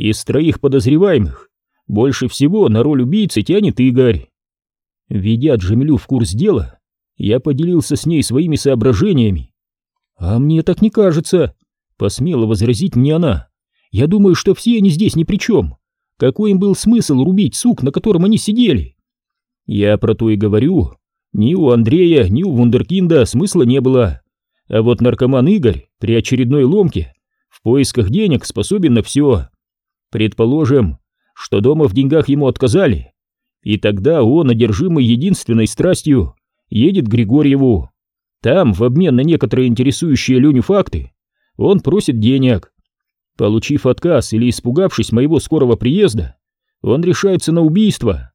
Из троих подозреваемых больше всего на роль убийцы тянет Игорь. Ведя Джамилю в курс дела, я поделился с ней своими соображениями. «А мне так не кажется», — посмела возразить мне она. «Я думаю, что все они здесь ни при чем. Какой им был смысл рубить сук, на котором они сидели?» «Я про то и говорю. Ни у Андрея, ни у Вундеркинда смысла не было. А вот наркоман Игорь при очередной ломке в поисках денег способен на все. Предположим, что дома в деньгах ему отказали, и тогда он, одержимый единственной страстью, едет к Григорьеву. Там, в обмен на некоторые интересующие Леню факты, он просит денег. Получив отказ или испугавшись моего скорого приезда, он решается на убийство.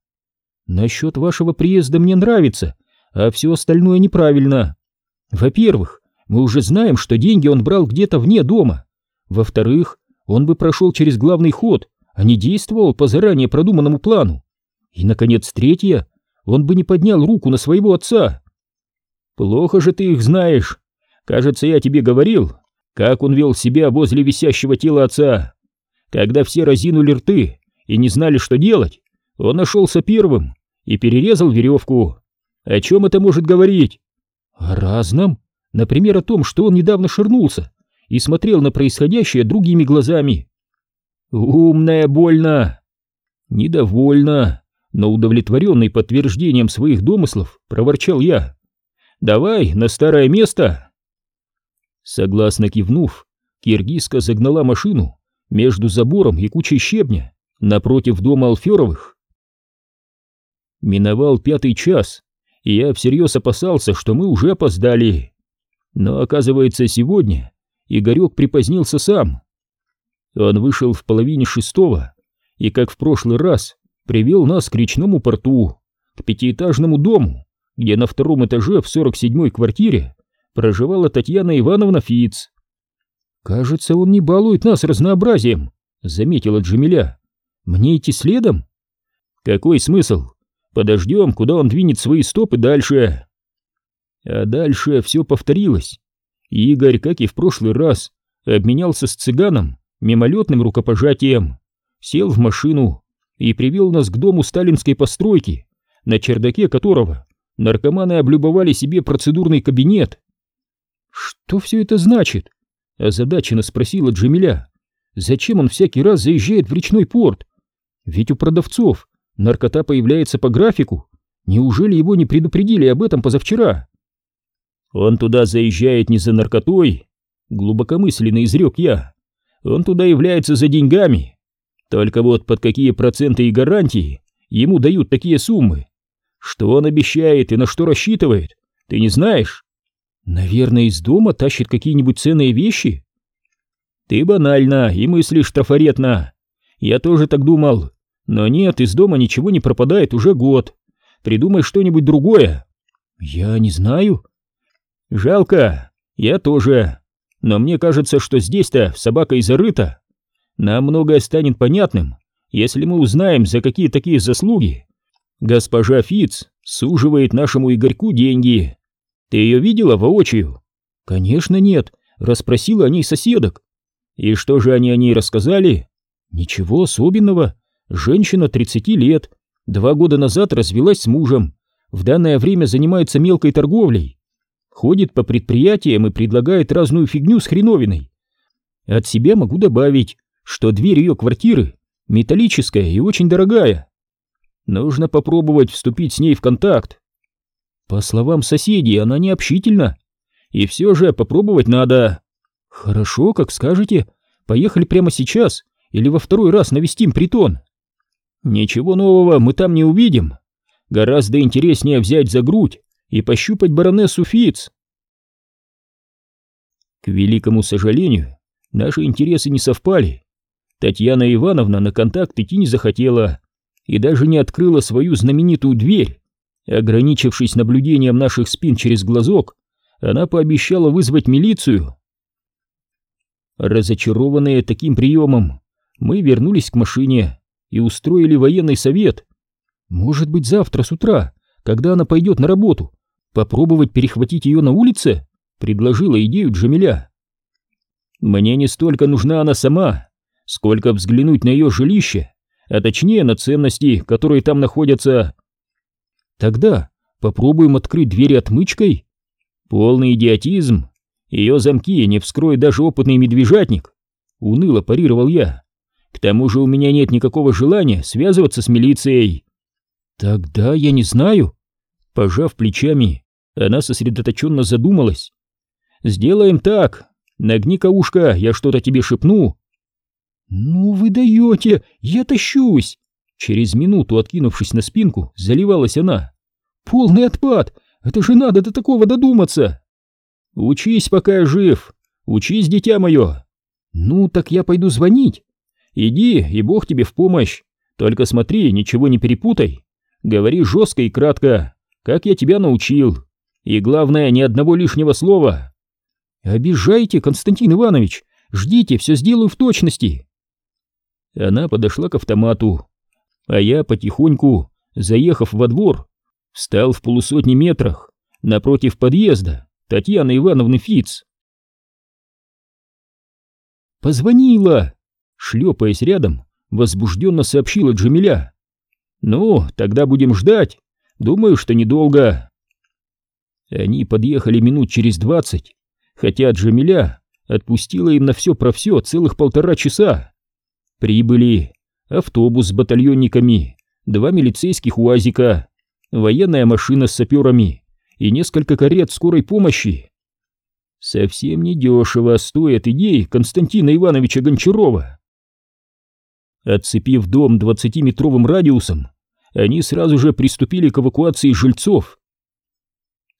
Насчет вашего приезда мне нравится, а все остальное неправильно. Во-первых, мы уже знаем, что деньги он брал где-то вне дома. Во-вторых, он бы прошел через главный ход, а не действовал по заранее продуманному плану. И, наконец, третье, он бы не поднял руку на своего отца. Плохо же ты их знаешь. Кажется, я тебе говорил, как он вел себя возле висящего тела отца. Когда все разинули рты и не знали, что делать, он нашелся первым и перерезал веревку. О чем это может говорить? О разном. Например, о том, что он недавно ширнулся и смотрел на происходящее другими глазами. Умная больно. Недовольно, но удовлетворенный подтверждением своих домыслов, проворчал я. «Давай на старое место!» Согласно кивнув, киргизка загнала машину между забором и кучей щебня напротив дома Алферовых. Миновал пятый час, и я всерьез опасался, что мы уже опоздали. Но оказывается, сегодня Игорек припозднился сам. Он вышел в половине шестого и, как в прошлый раз, привел нас к речному порту, к пятиэтажному дому, где на втором этаже в сорок седьмой квартире проживала Татьяна Ивановна Фиц. «Кажется, он не балует нас разнообразием», — заметила Джамиля. «Мне идти следом?» «Какой смысл? Подождем, куда он двинет свои стопы дальше». А дальше все повторилось. Игорь, как и в прошлый раз, обменялся с цыганом мимолетным рукопожатием, сел в машину и привел нас к дому сталинской постройки, на чердаке которого наркоманы облюбовали себе процедурный кабинет. «Что все это значит?» — озадаченно спросила Джамиля. «Зачем он всякий раз заезжает в речной порт? Ведь у продавцов наркота появляется по графику. Неужели его не предупредили об этом позавчера?» «Он туда заезжает не за наркотой», — глубокомысленно изрек я. «Он туда является за деньгами. Только вот под какие проценты и гарантии ему дают такие суммы? Что он обещает и на что рассчитывает, ты не знаешь?» Наверное, из дома тащит какие-нибудь ценные вещи? Ты банально и мыслишь трафаретно. Я тоже так думал. Но нет, из дома ничего не пропадает уже год. Придумай что-нибудь другое. Я не знаю. Жалко. Я тоже. Но мне кажется, что здесь-то собака и зарыта. Нам многое станет понятным, если мы узнаем, за какие такие заслуги госпожа Фиц суживает нашему Игорьку деньги. Ты ее видела воочию? Конечно нет, расспросила о ней соседок. И что же они о ней рассказали? Ничего особенного. Женщина 30 лет, два года назад развелась с мужем, в данное время занимается мелкой торговлей. Ходит по предприятиям и предлагает разную фигню с хреновиной. От себя могу добавить, что дверь ее квартиры металлическая и очень дорогая. Нужно попробовать вступить с ней в контакт. По словам соседей, она не общительна. И все же попробовать надо. Хорошо, как скажете. Поехали прямо сейчас или во второй раз навестим притон. Ничего нового мы там не увидим. Гораздо интереснее взять за грудь и пощупать баронессу Фиц. К великому сожалению, наши интересы не совпали. Татьяна Ивановна на контакт идти не захотела и даже не открыла свою знаменитую дверь, Ограничившись наблюдением наших спин через глазок, она пообещала вызвать милицию. Разочарованные таким приемом, мы вернулись к машине и устроили военный совет. Может быть, завтра с утра, когда она пойдет на работу, попробовать перехватить ее на улице? Предложила идею Джамиля. Мне не столько нужна она сама, сколько взглянуть на ее жилище, а точнее на ценности, которые там находятся. Тогда попробуем открыть двери отмычкой. Полный идиотизм. Ее замки не вскроет даже опытный медвежатник. Уныло парировал я. К тому же у меня нет никакого желания связываться с милицией. Тогда я не знаю. Пожав плечами, она сосредоточенно задумалась. Сделаем так. Нагни-ка ушко, я что-то тебе шепну. Ну вы даете, я тащусь. Через минуту, откинувшись на спинку, заливалась она. Полный отпад, это же надо до такого додуматься. Учись, пока я жив. Учись, дитя мое. Ну, так я пойду звонить. Иди, и бог тебе в помощь. Только смотри, ничего не перепутай. Говори жестко и кратко, как я тебя научил. И главное, ни одного лишнего слова. Обижайте, Константин Иванович. Ждите, все сделаю в точности. Она подошла к автомату, а я потихоньку, заехав во двор, встал в полусотни метрах напротив подъезда Татьяны Ивановны Фиц. «Позвонила!» Шлепаясь рядом, возбужденно сообщила Джамиля. «Ну, тогда будем ждать. Думаю, что недолго». Они подъехали минут через двадцать, хотя Джамиля отпустила им на все про все целых полтора часа. Прибыли автобус с батальонниками, два милицейских УАЗика, военная машина с саперами и несколько карет скорой помощи. Совсем недешево стоят идеи Константина Ивановича Гончарова. Отцепив дом двадцатиметровым радиусом, они сразу же приступили к эвакуации жильцов.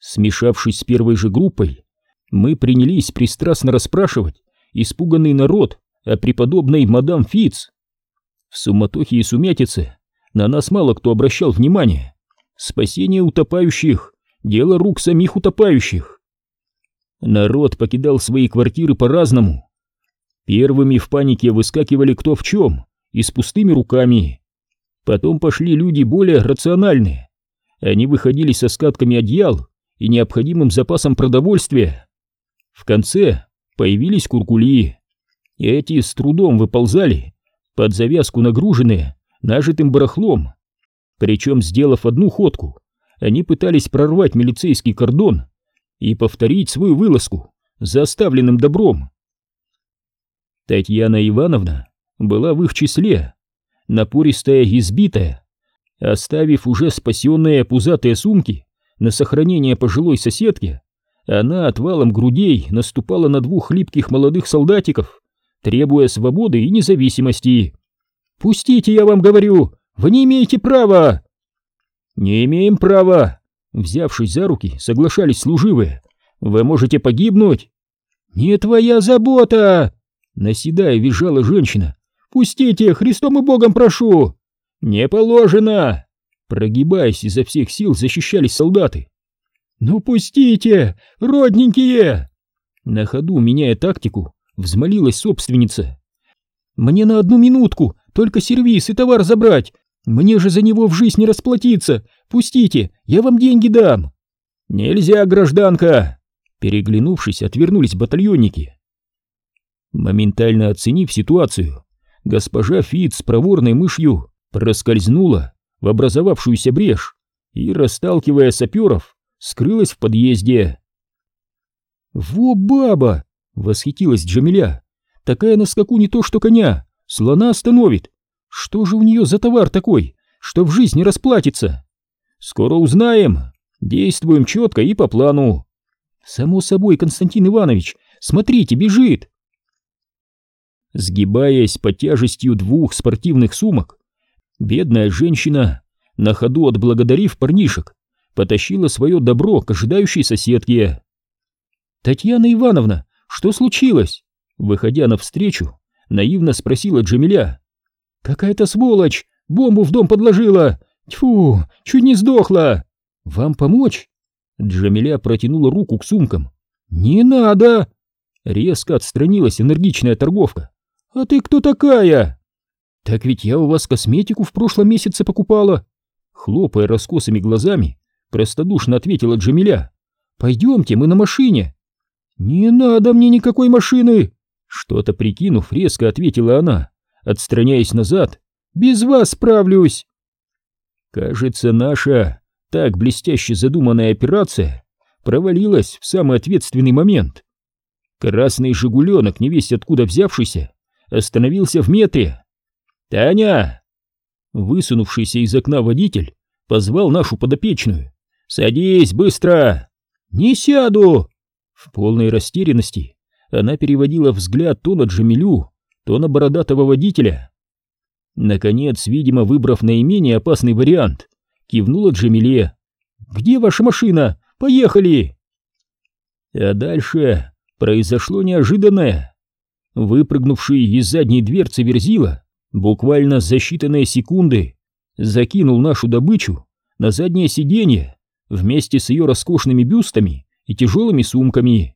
Смешавшись с первой же группой, мы принялись пристрастно расспрашивать испуганный народ о преподобной мадам Фиц. В суматохе и сумятице на нас мало кто обращал внимание. Спасение утопающих — дело рук самих утопающих. Народ покидал свои квартиры по-разному. Первыми в панике выскакивали кто в чем и с пустыми руками. Потом пошли люди более рациональные. Они выходили со скатками одеял и необходимым запасом продовольствия. В конце появились куркули. Эти с трудом выползали, под завязку нагруженные, нажитым барахлом. Причем, сделав одну ходку, они пытались прорвать милицейский кордон и повторить свою вылазку за оставленным добром. Татьяна Ивановна была в их числе, напористая и избитая, оставив уже спасенные пузатые сумки на сохранение пожилой соседки, она отвалом грудей наступала на двух хлипких молодых солдатиков, требуя свободы и независимости. «Пустите, я вам говорю! Вы не имеете права!» «Не имеем права!» Взявшись за руки, соглашались служивые. «Вы можете погибнуть!» «Не твоя забота!» Наседая, визжала женщина. «Пустите, Христом и Богом прошу!» «Не положено!» Прогибаясь изо всех сил, защищались солдаты. «Ну пустите, родненькие!» На ходу, меняя тактику, взмолилась собственница. «Мне на одну минутку, только сервис и товар забрать. Мне же за него в жизнь не расплатиться. Пустите, я вам деньги дам». «Нельзя, гражданка!» Переглянувшись, отвернулись батальонники. Моментально оценив ситуацию, госпожа Фит с проворной мышью проскользнула в образовавшуюся брешь и, расталкивая саперов, скрылась в подъезде. «Во баба!» — восхитилась Джамиля. «Такая на скаку не то что коня, слона остановит. Что же у нее за товар такой, что в жизни расплатится?» «Скоро узнаем. Действуем четко и по плану». «Само собой, Константин Иванович, смотрите, бежит!» Сгибаясь под тяжестью двух спортивных сумок, бедная женщина, на ходу отблагодарив парнишек, потащила свое добро к ожидающей соседке. «Татьяна Ивановна, что случилось?» Выходя навстречу, наивно спросила Джамиля. «Какая-то сволочь бомбу в дом подложила! Тьфу, чуть не сдохла! Вам помочь?» Джамиля протянула руку к сумкам. «Не надо!» Резко отстранилась энергичная торговка. «А ты кто такая?» «Так ведь я у вас косметику в прошлом месяце покупала!» Хлопая раскосыми глазами, простодушно ответила Джамиля. «Пойдемте, мы на машине!» «Не надо мне никакой машины!» Что-то прикинув, резко ответила она. отстраняясь назад. «Без вас справлюсь!» Кажется, наша так блестяще задуманная операция провалилась в самый ответственный момент. Красный «Жигуленок», невесть откуда взявшийся, остановился в метре. «Таня!» Высунувшийся из окна водитель позвал нашу подопечную. «Садись, быстро!» «Не сяду!» В полной растерянности она переводила взгляд то на Джамилю, то на бородатого водителя. Наконец, видимо, выбрав наименее опасный вариант, кивнула Джамиле. «Где ваша машина? Поехали!» А дальше произошло неожиданное. Выпрыгнувший из задней дверцы Верзила буквально за считанные секунды закинул нашу добычу на заднее сиденье вместе с ее роскошными бюстами и тяжелыми сумками.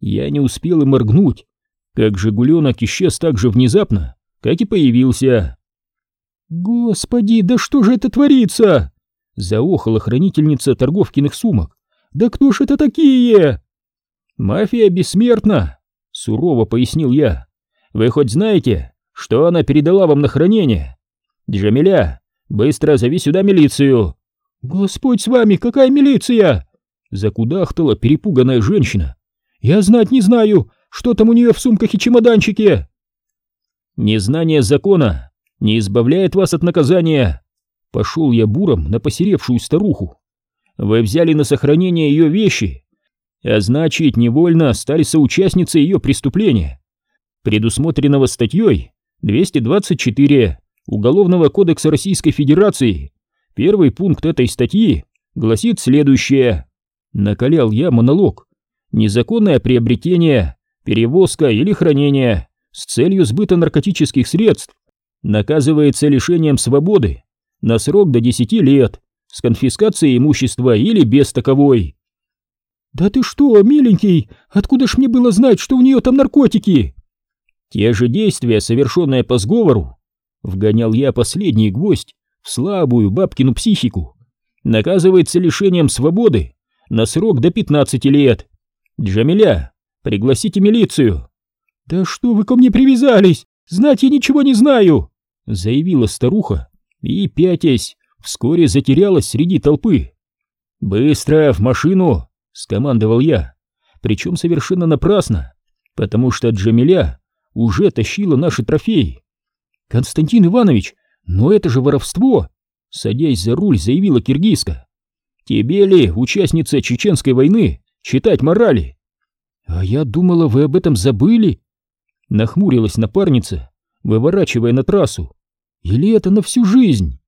Я не успел и моргнуть, как «Жигуленок» исчез так же внезапно, как и появился. «Господи, да что же это творится?» Заохала хранительница торговкиных сумок. «Да кто ж это такие?» «Мафия бессмертна», — сурово пояснил я. «Вы хоть знаете, что она передала вам на хранение? Джамиля, быстро зови сюда милицию!» «Господь с вами, какая милиция?» Закудахтала перепуганная женщина. «Я знать не знаю, что там у нее в сумках и чемоданчике!» «Незнание закона не избавляет вас от наказания!» Пошел я буром на посеревшую старуху. «Вы взяли на сохранение ее вещи, а значит, невольно стали соучастницей ее преступления, предусмотренного статьей 224 Уголовного кодекса Российской Федерации. Первый пункт этой статьи гласит следующее. Накалял я монолог. Незаконное приобретение, перевозка или хранение с целью сбыта наркотических средств наказывается лишением свободы на срок до 10 лет с конфискацией имущества или без таковой. «Да ты что, миленький, откуда ж мне было знать, что у нее там наркотики?» Те же действия, совершенные по сговору, вгонял я последний гвоздь в слабую бабкину психику, наказывается лишением свободы на срок до 15 лет. Джамиля, пригласите милицию. Да что вы ко мне привязались? Знать я ничего не знаю, заявила старуха и, пятясь, вскоре затерялась среди толпы. «Быстро в машину!» — скомандовал я, причем совершенно напрасно, потому что Джамиля уже тащила наши трофеи. «Константин Иванович, но это же воровство!» Садясь за руль, заявила киргизка. «Тебе ли, участница чеченской войны, читать морали?» «А я думала, вы об этом забыли?» Нахмурилась напарница, выворачивая на трассу. «Или это на всю жизнь?»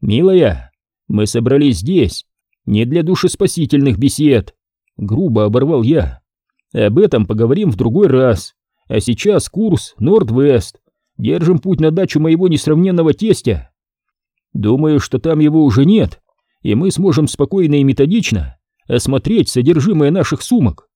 «Милая, мы собрались здесь, не для душеспасительных бесед», — грубо оборвал я. «Об этом поговорим в другой раз, а сейчас курс Норд-Вест, Держим путь на дачу моего несравненного тестя. Думаю, что там его уже нет, и мы сможем спокойно и методично осмотреть содержимое наших сумок.